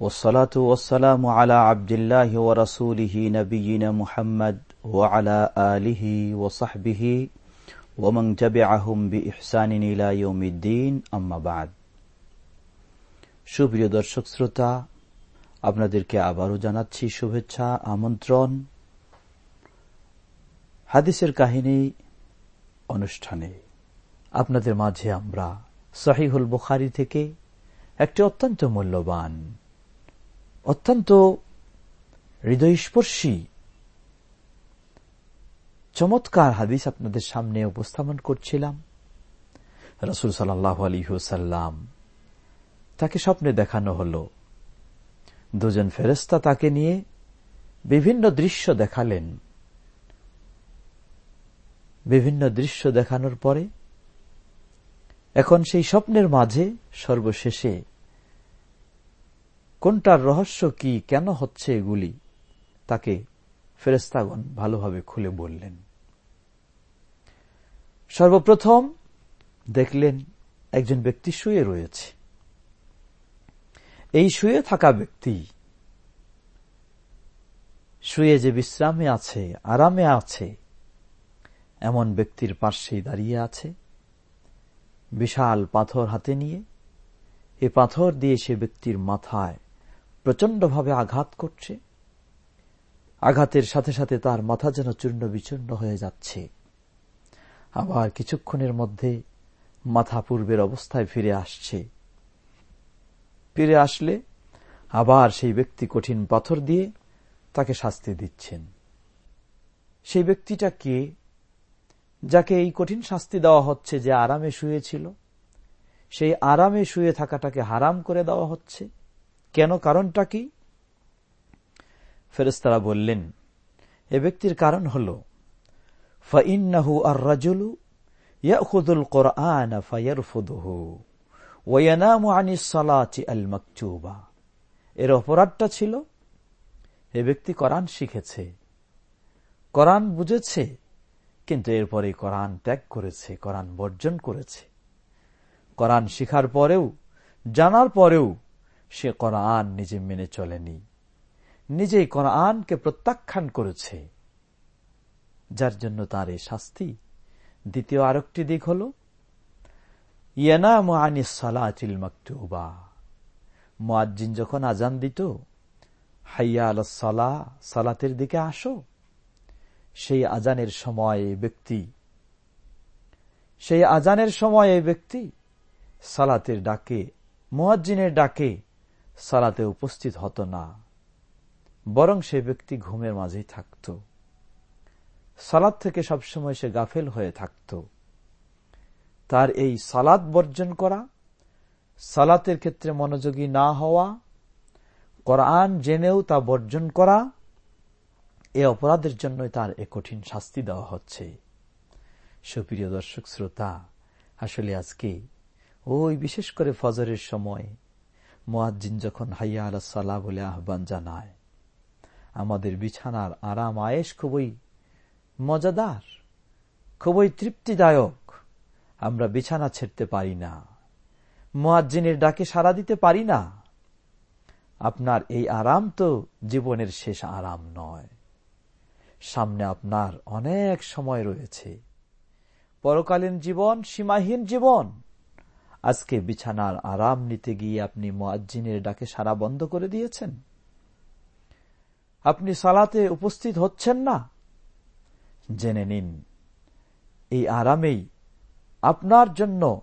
والصلاة والسلام على عبد الله ورسوله نبينا محمد وعلى آله وصحبه ومن تبعهم بإحسان إلى يوم الدين أما بعد সুপ্রিয় দর্শক শ্রোতা আপনাদেরকে আবারও জানাচ্ছি শুভেচ্ছা আমন্ত্রণ হাদিসের কাহিনী অনুষ্ঠানে আপনাদের মাঝে আমরা সহিহুল বুখারি থেকে একটি অত্যন্ত মূল্যবান অত্যন্ত হৃদয়স্পর্শী। চমৎকার হাদিস আপনাদের সামনে উপস্থাপন করছিলাম। রসুল হুসাল্লাম তাকে স্বপ্নে দেখানো হল। দুজন ফেরেস্তা তাকে নিয়ে বিভিন্ন দৃশ্য দেখালেন। বিভিন্ন দৃশ্য দেখানোর পরে এখন সেই স্বপ্নের মাঝে সর্বশেষে কোনটার রহস্য কি, কেন হচ্ছে এগুলি? তাকে ফেরেস্তাগণ ভালোভাবে খুলে বললেন। সর্বপ্রথম দেখলেন একজন ব্যক্তি শুয়ে রয়েছে। এই শুয়ে থাকা ব্যক্তি শুয়ে যে বিশ্রামে আছে, আরামে আছে, এমন ব্যক্তির পার্শ্বেই দাঁড়িয়ে আছে। বিশাল পাথর হাতে নিয়ে এ পাথর দিয়ে সে ব্যক্তির মাথায় প্রচন্ডভাবে আঘাত করছে। আঘাতের সাথে সাথে তার মাথা যেন চূর্ণ বিচূর্ণ হয়ে যাচ্ছে। আবার কিছুক্ষণের মধ্যে মাথা পূর্বের অবস্থায় ফিরে আসছে। ফিরে আসলে আবার সেই ব্যক্তি কঠিন পাথর দিয়ে তাকে শাস্তি দিচ্ছেন। সেই ব্যক্তিটা কে? যাকে এই কঠিন শাস্তি দেওয়া হচ্ছে যে আরামে শুয়েছিল, সেই আরামে শুয়ে থাকাটাকে হারাম করে দেওয়া হচ্ছে। কেন কারণটা কি? ফেরেস্তারা বললেন, এ ব্যক্তির কারণ হল, ফাইন্নাহু আর রাজুলু ইয়াখুদুল কোরআন ফায়ারফুদুহু ওয়ানামু আনি সালাতি আল মাকচুবা এর অপরাধটা ছিল, এ ব্যক্তি কোরআন শিখেছে। কোরআন বুঝেছে, কিন্তু এরপরে কোরআন ত্যাগ করেছে, কোরআন বর্জন করেছে। কোরআন শিখার পরেও, জানার পরেও সে কোরআন নিজে মেনে চলেনি। নিজেই কোরআনকে প্রত্যাখ্যান করেছে। যার জন্য তার এই শাস্তি। দ্বিতীয় আরেকটি দিক হল সালাতিল মাকতুবা। মুয়াজ্জিন যখন আজান দিত, হাইয়া আল সালা, সালাতের দিকে আসো। সেই আজানের সময় ব্যক্তি, সেই আজানের সময় ব্যক্তি সালাতের ডাকে, মুয়াজ্জিনের ডাকে সালাতে উপস্থিত হতো না, বরং সে ব্যক্তি ঘুমের মাঝেই থাকত। সালাদ থেকে সবসময় সে গাফেল হয়ে থাকত। তার এই সালাদ বর্জন করা, সালাতের ক্ষেত্রে মনোযোগী না হওয়া, কোরআন জেনেও তা বর্জন করা, এ অপরাধের জন্যই তার এ কঠিন শাস্তি দেওয়া হচ্ছে। সুপ্রিয় দর্শক শ্রোতা, আসলে আজকে ওই বিশেষ করে ফজরের সময় মোয়াজ্জিন যখন হাইয়া আলা সালা বলে আহ্বান জানায়, আমাদের বিছানার আরাম আয়েস খুবই মজাদার, খুবই তৃপ্তিদায়ক। আমরা বিছানা ছেড়তে পারি না, মোয়াজ্জিনের ডাকে সাড়া দিতে পারি না। আপনার এই আরাম তো জীবনের শেষ আরাম নয়। সামনে আপনার অনেক সময় রয়েছে। পরকালীন জীবন সীমাহীন জীবন। আজকে বিছানার আরাম নিতে গিয়ে আপনি মোয়াজ্জিনের ডাকে সারা বন্ধ করে দিয়েছেন? আপনি সালাতে উপস্থিত হচ্ছেন না? জেনে নিন, এই আরামেই আপনার জন্য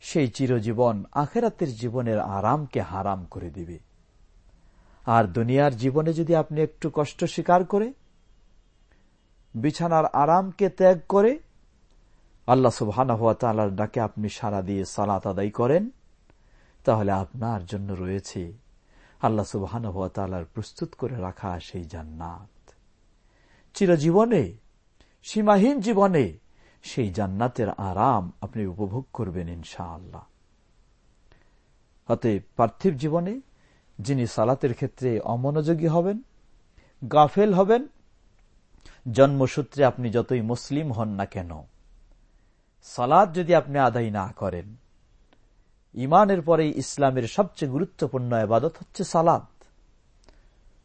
সেই চিরজীবন আখেরাতের জীবনের আরামকে হারাম করে দিবে। আর দুনিয়ার জীবনে যদি আপনি একটু কষ্ট স্বীকার করে, বিছানার আরামকে ত্যাগ করে আল্লাহ সুবহান ডাকে আপনি সারা দিয়ে সালাত আদায় করেন, তাহলে আপনার জন্য রয়েছে আল্লাহ সুবাহান প্রস্তুত করে রাখা সেই জান্নাত। চিরজীবনে, সীমাহীন জীবনে সেই জান্নাতের আরাম আপনি উপভোগ করবেন ইনশাআল্লাহ। অতএব পার্থিব জীবনে যিনি সালাতের ক্ষেত্রে অমনোযোগী হবেন, গাফেল হবেন, জন্মসূত্রে আপনি যতই মুসলিম হন না কেন সালাদ যদি আপনি আদায় না করেন ইমানের পরে ইসলামের সবচেয়ে গুরুত্বপূর্ণ আবাদত হচ্ছে সালাদ।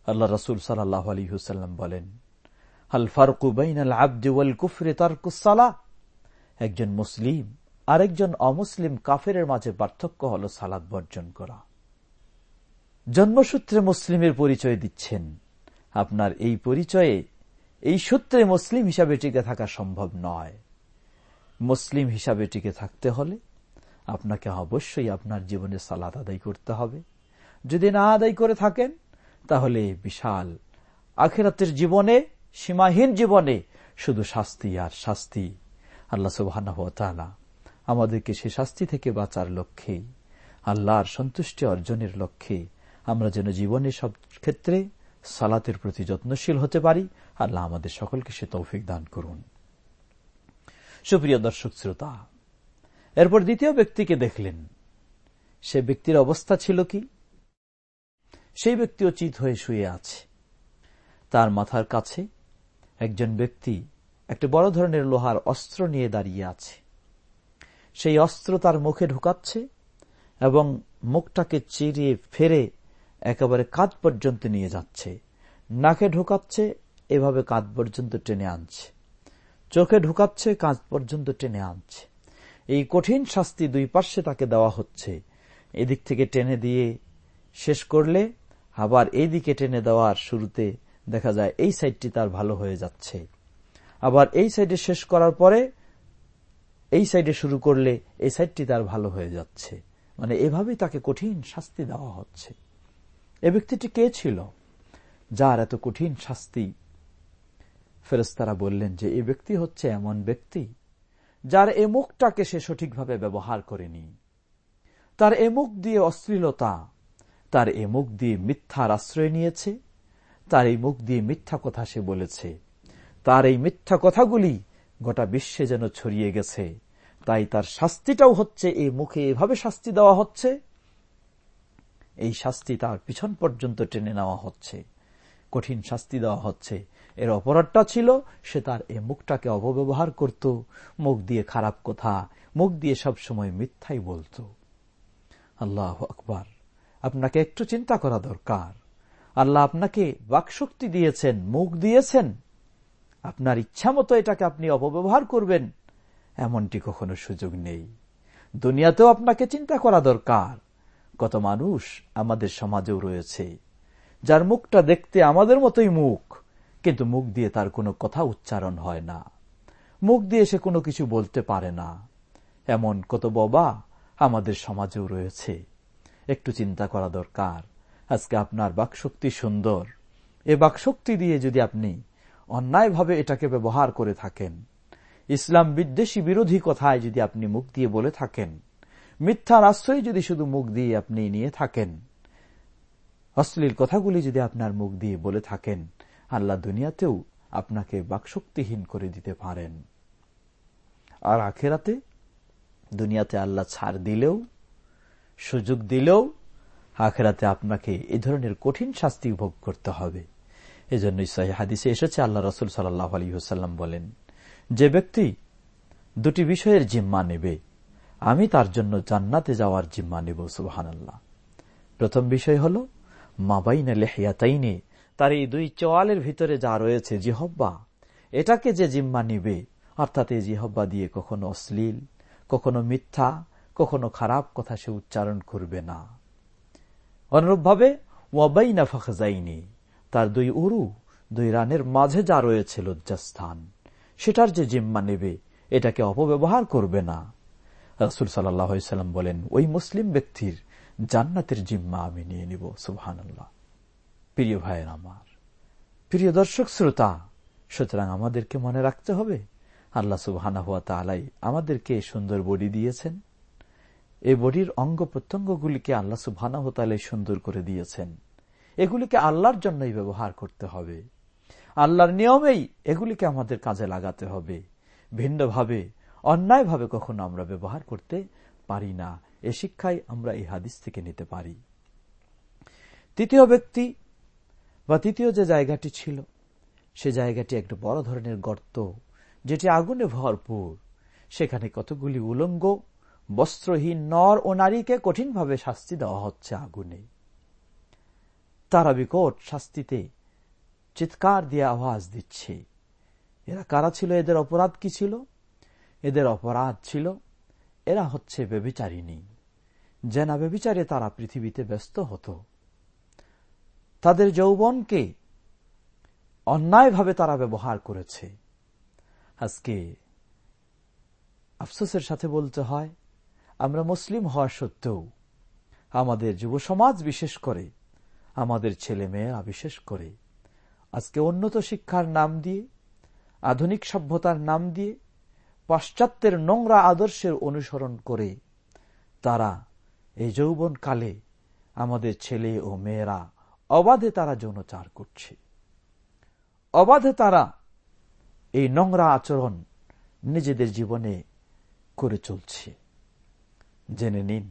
আল্লাহ রসুল সাল্লাহ আলী হুসাল্লাম বলেন আল ফারকু বাইন আল আব্দি ওয়াল কুফরে তারকুসালা একজন মুসলিম, আরেকজন অমুসলিম কাফের মাঝে পার্থক্য হল সালাদ বর্জন করা। জন্মসূত্রে মুসলিমের পরিচয় দিচ্ছেন। আপনার এই পরিচয়ে এই সূত্রে মুসলিম হিসাবে টিকে থাকা সম্ভব নয়। মুসলিম হিসাবে টিকে থাকতে হলে আপনাকে অবশ্যই আপনার জীবনে সালাদ আদায় করতে হবে। যদি না আদায় করে থাকেন, তাহলে বিশাল আখেরাতের জীবনে, সীমাহীন জীবনে শুধু শাস্তি আর শাস্তি। আল্লাহ সুবাহ আমাদেরকে সে শাস্তি থেকে বাঁচার লক্ষ্যে, আল্লাহর সন্তুষ্টি অর্জনের লক্ষ্যে আমরা যেন জীবনে সব ক্ষেত্রে সালাতের প্রতি যত্নশীল হতে পারি। আল্লাহ আমাদের সকলকে সে তৌফিক দান করুন। সুপ্রিয় দর্শক শ্রোতা, এরপর দ্বিতীয় ব্যক্তিকে দেখলেন। সে ব্যক্তির অবস্থা ছিল কি? সেই ব্যক্তি চিত হয়ে শুয়ে আছে। তার মাথার কাছে একজন ব্যক্তি একটা বড় ধরনের লোহার অস্ত্র নিয়ে দাঁড়িয়ে আছে। সেই অস্ত্র তার মুখে ঢুকাচ্ছে এবং মুখটাকে চিরিয়ে ফেরে একেবারে কাঁধ পর্যন্ত নিয়ে যাচ্ছে। নাকে ঢুকাচ্ছে, এভাবে কাঁধ পর্যন্ত টেনে আনছে। চোখে ঢুকাচ্ছে, কাঁধ পর্যন্ত টেনে আনছে। এই কঠিন শাস্তি দুই পার্শ্বে তাকে দেওয়া হচ্ছে। এদিক থেকে টেনে দিয়ে শেষ করলে আবার এই দিকে টেনে দেওয়ার শুরুতে দেখা যায় এই সাইডটি তার ভালো হয়ে যাচ্ছে। আবার এই সাইডে শেষ করার পরে এই সাইডে শুরু করলে এই সাইডটি তার ভালো হয়ে যাচ্ছে। মানে এভাবেই তাকে কঠিন শাস্তি দেওয়া হচ্ছে। এ ব্যক্তিটি কে ছিল? যার এত কঠিন শাস্তি ফেরস্তারা বললেন যে এই ব্যক্তি হচ্ছে এমন ব্যক্তি যার এ মুখটাকে সে সঠিকভাবে ব্যবহার করেনি। তার এ মুখ দিয়ে অশ্লীলতা, তার এ মুখ দিয়ে মিথ্যার আশ্রয় নিয়েছে, তার এই মুখ দিয়ে মিথ্যা কথা সে বলেছে। তার এই মিথ্যা কথাগুলি গোটা বিশ্বে যেন ছড়িয়ে গেছে। তাই তার শাস্তিটাও হচ্ছে, এই মুখে এভাবে শাস্তি দেওয়া হচ্ছে। এই শাস্তি তার পিছন পর্যন্ত টেনে নেওয়া হচ্ছে। কঠিন শাস্তি দেওয়া হচ্ছে। এর অপরাধটা ছিল, সে তার এই মুখটাকে অপব্যবহার করত। মুখ দিয়ে খারাপ কথা, মুখ দিয়ে সব সময় মিথ্যাই বলত। আল্লাহ আকবার। আপনাকে একটু চিন্তা করা দরকার। আল্লাহ আপনাকে বাকশক্তি দিয়েছেন, মুখ দিয়েছেন। আপনার ইচ্ছা মতো এটাকে আপনি অপব্যবহার করবেন, এমনটি কখনো সুযোগ নেই। দুনিয়াতেও আপনাকে চিন্তা করা দরকার। কত মানুষ আমাদের সমাজেও রয়েছে। যার মুখটা দেখতে আমাদের মতোই মুখ, কিন্তু মুখ দিয়ে তার কোনো কথা উচ্চারণ হয় না। মুখ দিয়ে সে কোনো কিছু বলতে পারে না। এমন কত বাবা আমাদের সমাজেও রয়েছে। একটু চিন্তা করা দরকার। আজকে আপনার বাকশক্তি সুন্দর। এ বাকশক্তি দিয়ে যদি আপনি অন্যায়ভাবে এটাকে ব্যবহার করে থাকেন, ইসলাম বিদ্বেষী বিরোধী কথায় যদি আপনি মুখ দিয়ে বলে থাকেন, মিথ্যার আশ্রয় যদি শুধু মুখ দিয়ে আপনি নিয়ে থাকেন অশ্লীল কথাগুলি যদি আপনার মুখ দিয়ে বলে থাকেন, আল্লাহ দুনিয়াতেও আপনাকে বাকশক্তিহীন করে দিতে পারেন। আর আখেরাতে দুনিয়াতে আল্লাহ ছাড় দিলেও, সুযোগ দিলেও, আখেরাতে আপনাকে এ ধরনের কঠিন শাস্তি ভোগ করতে হবে। এজন্যই সাহি হাদিসে এসেছে, আল্লাহ রসুল সাল্লাহ আলী হুসাল্লাম বলেন, যে ব্যক্তি দুটি বিষয়ের জিম্মা নেবে, আমি তার জন্য জান্নাতে যাওয়ার জিম্মা নেব সুবাহান প্রথম বিষয় হল মাবাইনা লেহিয়াতাইনে, তার এই দুই চোয়ালের ভিতরে যা রয়েছে জিহব্বা, এটাকে যে জিম্মা নিবে অর্থাৎ এই জিহব্বা দিয়ে কখনো অশ্লীল, কখনো মিথ্যা, কখনো খারাপ কথা সে উচ্চারণ করবে না। অনুরূপভাবে ওয়াবাইনা ফাখাইনি তার দুই উরু, দুই রানের মাঝে যা রয়েছে লজ্জাস্থান, সেটার যে জিম্মা নেবে, এটাকে অপব্যবহার করবে না। রসুল সাল্লাম বলেন, ওই মুসলিম ব্যক্তির জান্নাতের জিম্মা আমি নিয়ে নিব সুবহান প্রিয় ভাইয়ের আমার, প্রিয় দর্শক, শ্রোতা, সুতরাং আমাদেরকে মনে রাখতে হবে, আল্লাহ সুবহানা হুয়া তালাই আমাদেরকে সুন্দর বডি দিয়েছেন। এই বডির অঙ্গ প্রত্যঙ্গগুলিকে আল্লাহ সুবহানা হতালে সুন্দর করে দিয়েছেন। এগুলিকে আল্লাহর জন্যই ব্যবহার করতে হবে। আল্লাহর নিয়মেই এগুলিকে আমাদের কাজে লাগাতে হবে। ভিন্নভাবে, অন্যায়ভাবে কখনো আমরা ব্যবহার করতে পারি না। এ শিক্ষাই আমরা এই হাদিস থেকে নিতে পারি। তৃতীয় ব্যক্তি বা তৃতীয় যে জায়গাটি ছিল, সে জায়গাটি একটা বড় ধরনের গর্ত, যেটি আগুনে ভরপুর। সেখানে কতগুলি উলঙ্গ, বস্ত্রহীন নর ও নারীকে কঠিনভাবে শাস্তি দেওয়া হচ্ছে আগুনে। তারা বিকট শাস্তিতে চিৎকার দিয়ে আওয়াজ দিচ্ছে। এরা কারা ছিল? এদের অপরাধ কি ছিল? এদের অপরাধ ছিল এরা হচ্ছে বেবিচারিণী জেনা বেবিচারে তারা পৃথিবীতে ব্যস্ত হতো। তাদের যৌবনকে অন্যায়ভাবে তারা ব্যবহার করেছে। আজকে আফসোসের সাথে বলতে হয়, আমরা মুসলিম হওয়া সত্ত্বেও আমাদের যুব সমাজ বিশেষ করে, আমাদের ছেলে মেয়েরা বিশেষ করে, আজকে উন্নত শিক্ষার নাম দিয়ে, আধুনিক সভ্যতার নাম দিয়ে পাশ্চাত্যের নোংরা আদর্শের অনুসরণ করে তারা এই যৌবন কালে আমাদের ছেলে ও মেয়েরা অবাধে তারা যৌনচার করছে। অবাধে তারা এই নোংরা আচরণ নিজেদের জীবনে করে চলছে। জেনে নিন,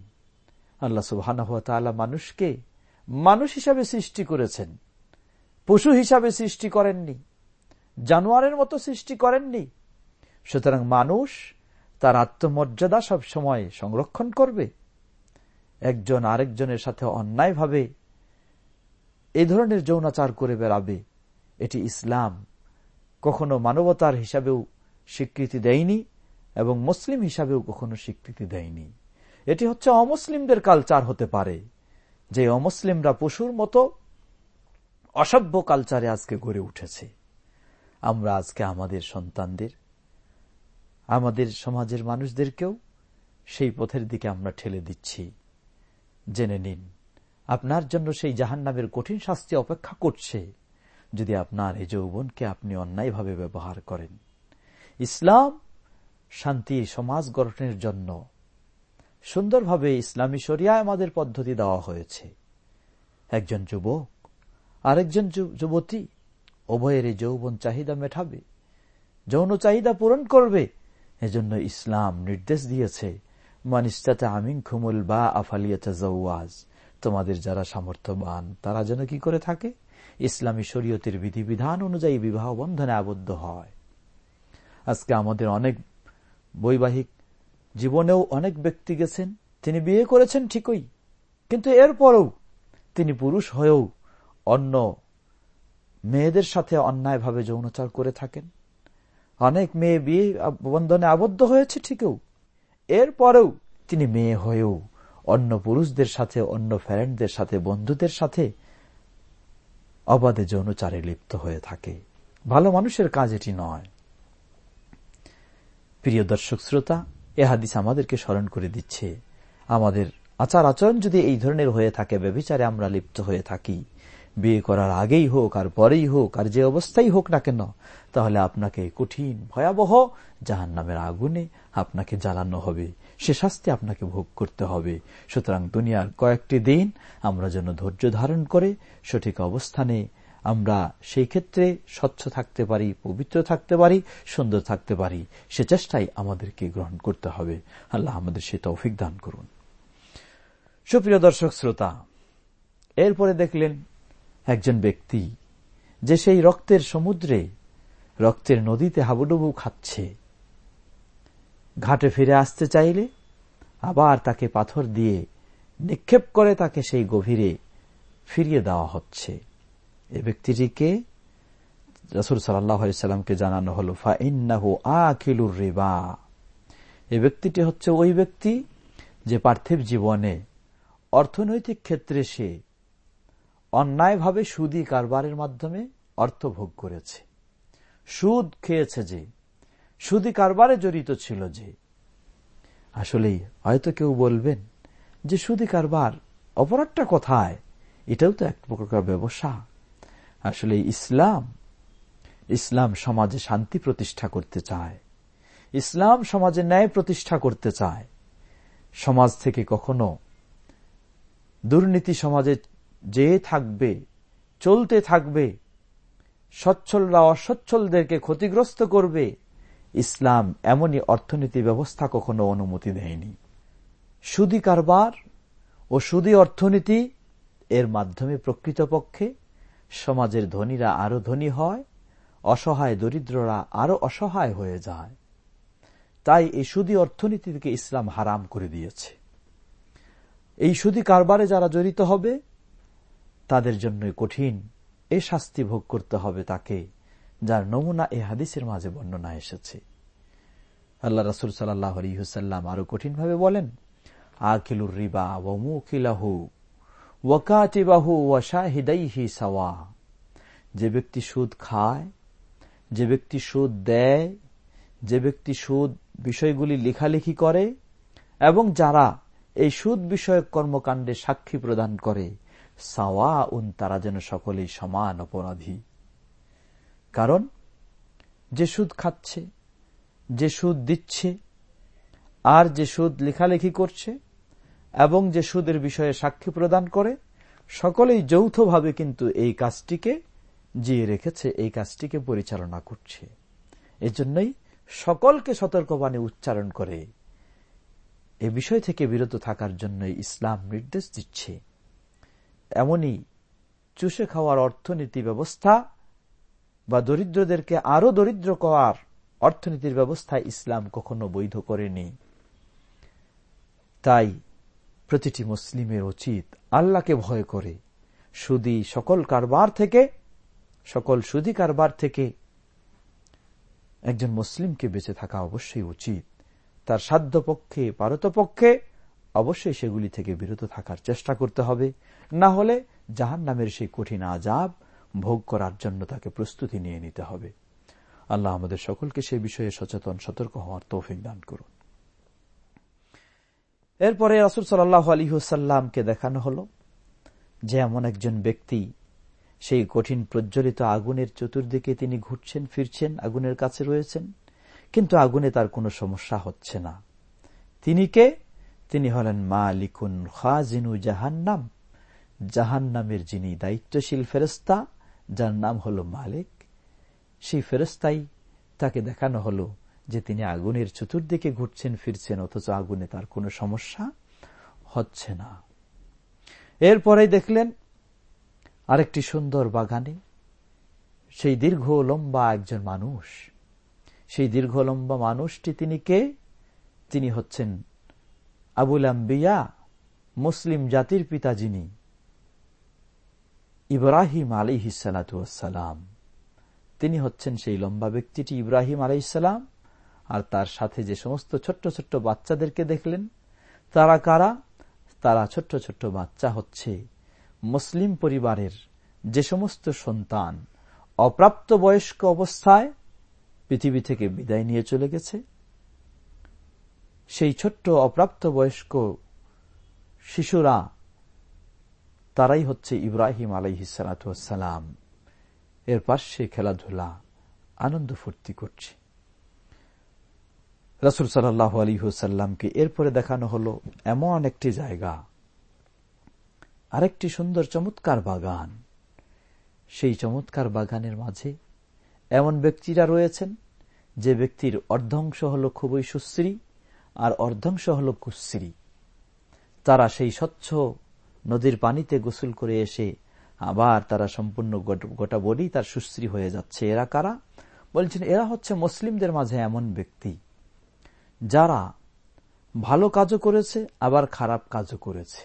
আল্লাহ সুবাহ মানুষকে মানুষ হিসাবে সৃষ্টি করেছেন, পশু হিসাবে সৃষ্টি করেননি, জানোয়ারের মতো সৃষ্টি করেননি সুতরাং মানুষ তার আত্মমর্যাদা সব সময় সংরক্ষণ করবে। একজন আরেকজনের সাথে অন্যায়ভাবে এই ধরনের যৌনাচার করে বেড়াবে। এটি ইসলাম। কখনো মানবতার হিসাবেও স্বীকৃতি দেয়নি এবং মুসলিম হিসাবেও কখনো স্বীকৃতি দেয়নি। এটি হচ্ছে অমুসলিমদের কালচার হতে পারে, যে অমুসলিমরা পশুর মতো অসভ্য কালচারে আজকে গড়ে উঠেছে। আমরা আজকে আমাদের সন্তানদের আমাদের সমাজের মানুষদেরকেও সেই পথের দিকে আমরা ঠেলে দিচ্ছি। জেনে নিন, আপনার জন্য সেই জাহান নামের কঠিন শাস্তি অপেক্ষা করছে যদি আপনার এই যৌবনকে আপনি অন্যায়ভাবে ব্যবহার করেন। ইসলাম শান্তি, সমাজ গঠনের জন্য সুন্দরভাবে ইসলামী শরিয়ায় আমাদের পদ্ধতি দেওয়া হয়েছে। একজন যুবক, আরেকজন যুবতী উভয়ের এই যৌবন চাহিদা মেটাবে, যৌন চাহিদা পূরণ করবে এজন্য ইসলাম নির্দেশ দিয়েছে, মানিস্তাতে আমিন খুমুল বা আফালিয়াতে জওয়াজ তোমাদের যারা সামর্থ্যবান, তারা যেন কি করে থাকে? ইসলামী শরীয়তের বিধিবিধান অনুযায়ী বিবাহ বন্ধনে আবদ্ধ হয়। আজকে আমাদের অনেক বৈবাহিক জীবনেও অনেক ব্যক্তি গেছেন, তিনি বিয়ে করেছেন ঠিকই, কিন্তু এরপরও তিনি পুরুষ হয়েও অন্য মেয়েদের সাথে অন্যায়ভাবে যৌনচার করে থাকেন। অনেক মেয়ে বিয়ে, বন্ধনে আবদ্ধ হয়েছে ঠিকও। এরপরেও তিনি মেয়ে হয়েও অন্য পুরুষদের সাথে, অন্য ফ্রেন্ডদের সাথে, বন্ধুদের সাথে অবাধে যৌনচারে লিপ্ত হয়ে থাকে। ভালো মানুষের কাজ এটি নয়। প্রিয় দর্শক শ্রোতা, এ হাদিস আমাদেরকে স্মরণ করে দিচ্ছে, আমাদের আচার আচরণ যদি এই ধরনের হয়ে থাকে ব্যবিচারে আমরা লিপ্ত হয়ে থাকি বিয়ে করার আগেই হোক আর পরেই হোক আর যে অবস্থাই হোক না কেন, তাহলে আপনাকে কঠিন, ভয়াবহ জাহান নামের আগুনে আপনাকে জ্বালানো হবে। সে শাস্তি আপনাকে ভোগ করতে হবে। সুতরাং দুনিয়ার কয়েকটি দিন আমরা যেন ধৈর্য ধারণ করে সঠিক অবস্থানে আমরা সেই ক্ষেত্রে স্বচ্ছ থাকতে পারি, পবিত্র থাকতে পারি, সুন্দর থাকতে পারি। সে চেষ্টাই আমাদেরকে গ্রহণ করতে হবে। আল্লাহ আমাদের সে তৌফিক দান করুন। সুপ্রিয় দর্শক, শ্রোতা, এরপরে দেখলেন একজন ব্যক্তি যে সেই রক্তের সমুদ্রে, রক্তের নদীতে হাবুডুবু খাচ্ছে। ঘাটে ফিরে আসতে চাইলে আবার তাকে পাথর দিয়ে নিক্ষেপ করে তাকে সেই গভীরে ফিরিয়ে দেওয়া হচ্ছে। এ ব্যক্তিটিকে রসুল সাল্লামকে জানানো হল ফাইন্নাহু আখিলুর রিবা। এ ব্যক্তিটি হচ্ছে ওই ব্যক্তি যে পার্থিব জীবনে অর্থনৈতিক ক্ষেত্রে সে অন্যায়ভাবে সুদী কারবারের মাধ্যমে অর্থ ভোগ করেছে। সুদ খেয়েছে যে, সুদী কারবারে জড়িত ছিল যে। আসলেই হয়তো কেউ বলবেন যে সুদী কারবার অপরাধটা কোথায়? এটাও তো এক প্রকার ব্যবসা। আসলে ইসলাম ইসলাম সমাজে শান্তি প্রতিষ্ঠা করতে চায়। ইসলাম সমাজে ন্যায় প্রতিষ্ঠা করতে চায়। সমাজ থেকে কখনো দুর্নীতি সমাজে যেয়ে থাকবে, চলতে থাকবে, সচ্ছলরা অসচ্ছলদেরকে ক্ষতিগ্রস্ত করবে, ইসলাম এমনই অর্থনীতি ব্যবস্থা কখনো অনুমতি দেয়নি। সুদি কারবার ও সুদি অর্থনীতি এর মাধ্যমে প্রকৃতপক্ষে সমাজের ধনীরা আরও ধনী হয়, অসহায় দরিদ্ররা আরও অসহায় হয়ে যায়। তাই এই সুদী অর্থনীতিকে ইসলাম হারাম করে দিয়েছে। এই সুদী কারবারে যারা জড়িত হবে তাদের জন্য কঠিন। এ শাস্তি ভোগ করতে হবে তাকে, যার নমুনা এ হাদিসের মাঝে বর্ণনা এসেছে। আল্লাহ রসুল সাল্লাহ আলহিহসাল্লাম আরও কঠিনভাবে বলেন, আকিলুর রিবা ও মুখিলাহু ওয়াকাতিবাহু ওয়াশাহিদাইহি সাওয়া। যে ব্যক্তি সুদ খায়, যে ব্যক্তি সুদ দেয়, যে ব্যক্তি সুদ বিষয়গুলি লেখালেখি করে, এবং যারা এই সুদ বিষয়ক কর্মকাণ্ডে সাক্ষী প্রদান করে সাওয়া উন তারা যেন সকলেই সমান অপরাধী। কারণ, যে সুদ খাচ্ছে, যে সুদ দিচ্ছে, আর যে সুদ লেখালেখি করছে, এবং যে সুদের বিষয়ে সাক্ষী প্রদান করে, সকলেই যৌথভাবে কিন্তু এই কাজটিকে জিয়ে রেখেছে, এই কাজটিকে পরিচালনা করছে। এজন্যই সকলকে সতর্কবাণী উচ্চারণ করে, এ বিষয় থেকে বিরত থাকার জন্য ইসলাম নির্দেশ দিচ্ছে। এমনই চুষে খাওয়ার অর্থনীতি ব্যবস্থা বা দরিদ্রদেরকে আরও দরিদ্র করার অর্থনীতির ব্যবস্থা ইসলাম কখনো বৈধ করেনি। তাই প্রতিটি মুসলিমের উচিত আল্লাহকে ভয় করে। সুদি সকল কারবার থেকে, সকল সুদি কারবার থেকে একজন মুসলিমকে বেঁচে থাকা অবশ্যই উচিত। তার সাধ্য পক্ষে পারতপক্ষে অবশ্যই সেগুলি থেকে বিরত থাকার চেষ্টা করতে হবে। না হলে জাহান নামের সেই কঠিন আজাব ভোগ করার জন্য তাকে প্রস্তুতি নিয়ে নিতে হবে। আল্লাহ আমাদের সকলকে সে বিষয়ে সচেতন, সতর্ক হওয়ার তৌফিক দান করুন। এরপরে রসুল সাল্লাহ আলহিহসাল্লামকে দেখানো হল যে এমন একজন ব্যক্তি, সেই কঠিন প্রজ্বলিত আগুনের চতুর্দিকে তিনি ঘুরছেন, ফিরছেন, আগুনের কাছে রয়েছেন, কিন্তু আগুনে তার কোনো সমস্যা হচ্ছে না। তিনি কে? তিনি হলেন মালিকুন খাজিনু জাহান্নাম, জাহান্নামের যিনি দায়িত্বশীল ফেরস্তা যার নাম হল মালিক। সেই ফেরস্তাই তাকে দেখানো হলো যে তিনি আগুনের চতুর্দিকে ঘুরছেন, ফিরছেন, অথচ আগুনে তার কোনো সমস্যা হচ্ছে না। এরপরে দেখলেন আরেকটি সুন্দর বাগানে সেই দীর্ঘ লম্বা একজন মানুষ। সেই দীর্ঘ লম্বা মানুষটি তিনি কে? তিনি হচ্ছেন আবুল আম্বিয়া মুসলিম জাতির পিতা যিনি। ইব্রাহিম আলী হিসালাম তিনি হচ্ছেন সেই লম্বা ব্যক্তিটি ইব্রাহিম আলাইসালাম আর তার সাথে যে সমস্ত ছোট্ট ছোট্ট বাচ্চাদেরকে দেখলেন, তারা কারা? তারা ছোট্ট ছোট্ট বাচ্চা হচ্ছে মুসলিম পরিবারের যে সমস্ত সন্তান অপ্রাপ্ত বয়স্ক অবস্থায় পৃথিবী থেকে বিদায় নিয়ে চলে গেছে। সেই ছোট্ট অপ্রাপ্ত বয়স্ক শিশুরা, তারাই হচ্ছে ইব্রাহিম আলাইহিসালাম এর পাশে খেলাধুলা, আনন্দ ফুর্তি করছে। রাসুল সাল্লাহ আলী হুসাল্লামকে এরপরে দেখানো হলো এমন একটি জায়গা, আরেকটি সুন্দর চমৎকার বাগান। সেই চমৎকার বাগানের মাঝে এমন ব্যক্তিরা রয়েছেন, যে ব্যক্তির অর্ধাংশ হল খুবই সুশ্রী আর অর্ধাংশ হল কুশ্রী তারা সেই স্বচ্ছ নদীর পানিতে গোসল করে এসে আবার তারা সম্পূর্ণ গোটা বডি তার সুশ্রী হয়ে যাচ্ছে। এরা কারা? বলছেন, এরা হচ্ছে মুসলিমদের মাঝে এমন ব্যক্তি যারা ভালো কাজও করেছে, আবার খারাপ কাজও করেছে।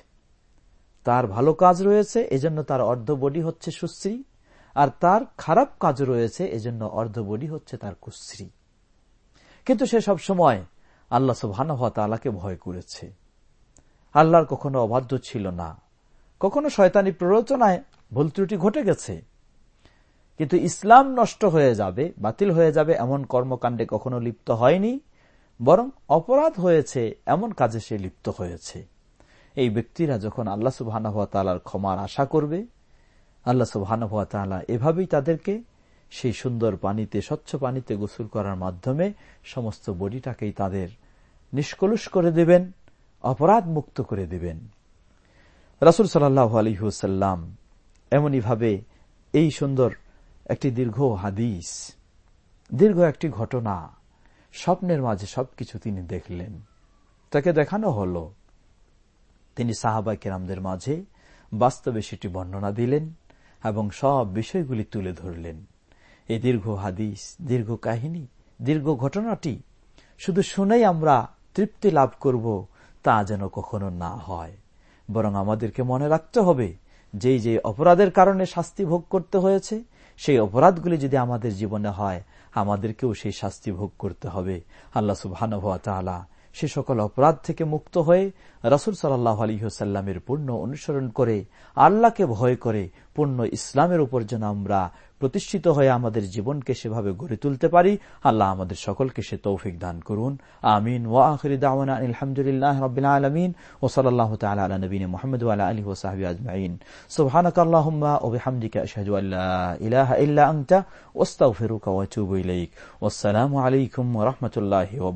তার ভালো কাজ রয়েছে, এজন্য তার অর্ধ বডি হচ্ছে সুশ্রী, আর তার খারাপ কাজ রয়েছে, এজন্য অর্ধ বডি হচ্ছে তার কুশ্রী কিন্তু সে সব সময় আল্লাহ সুবাহানহাতালাকে ভয় করেছে। আল্লাহর কখনো অবাধ্য ছিল না। কখনো শয়তানি প্ররোচনায় ভুল ত্রুটি ঘটে গেছে। কিন্তু ইসলাম নষ্ট হয়ে যাবে, বাতিল হয়ে যাবে এমন কর্মকাণ্ডে কখনো লিপ্ত হয়নি, বরং অপরাধ হয়েছে এমন কাজে সে লিপ্ত হয়েছে। এই ব্যক্তিরা যখন আল্লাহ সুবাহানহাতালার ক্ষমার আশা করবে, আল্লাহ সুবাহানহাতালা এভাবেই তাদেরকে সেই সুন্দর পানিতে, স্বচ্ছ পানিতে গোসল করার মাধ্যমে সমস্ত বডিটাকেই তাদের নিষ্কলুষ করে দেবেন অপরাধ মুক্ত করে দিবেন। রাসুল সাল্লাহ আলহিহসাল্লাম এমনইভাবে এই সুন্দর একটি দীর্ঘ হাদিস, দীর্ঘ একটি ঘটনা স্বপ্নের মাঝে সবকিছু তিনি দেখলেন। তাকে দেখানো হল। তিনি সাহাবা কেরামদের মাঝে বাস্তবে সেটি বর্ণনা দিলেন এবং সব বিষয়গুলি তুলে ধরলেন। এই দীর্ঘ হাদিস, দীর্ঘ কাহিনী, দীর্ঘ ঘটনাটি শুধু শুনেই আমরা তৃপ্তি লাভ করব তা যেন কখনো না হয়। বরং আমাদেরকে মনে রাখতে হবে, যেই যে অপরাধের কারণে শাস্তি ভোগ করতে হয়েছে, সেই অপরাধগুলি যদি আমাদের জীবনে হয়, আমাদেরকেও সেই শাস্তি ভোগ করতে হবে। আল্লাহ সুবহান সে সকল অপরাধ থেকে মুক্ত হয়ে রাসুল সাল্লাহ আলহিহসাল্লামের পূর্ণ অনুসরণ করে, আল্লাহকে ভয় করে পূর্ণ ইসলামের উপর যেন আমরা প্রতিষ্ঠিত হয়ে আমাদের জীবনকে সেভাবে গড়ে তুলতে পারি। আল্লাহ আমাদের সকলকে সে তৌফিক দান করুন। আমিন। ওয়াহরি দাওয়ানা আলহামদুলিল্লাহ রবিল আলমিন। ও সাল্লাহ তালা আলা নবীন মোহাম্মদ আলা আলী ওসাহাবি আজমাইন। সুবহানাক আল্লাহুম্মা ও বিহামদিকা আশহাদু আল্লা ইলাহা ইল্লা আনতা ওয়াস্তাগফিরুকা ওয়া আতুবু ইলাইক। ওয়াসসালামু আলাইকুম ওয়া রাহমাতুল্লাহি ওয়া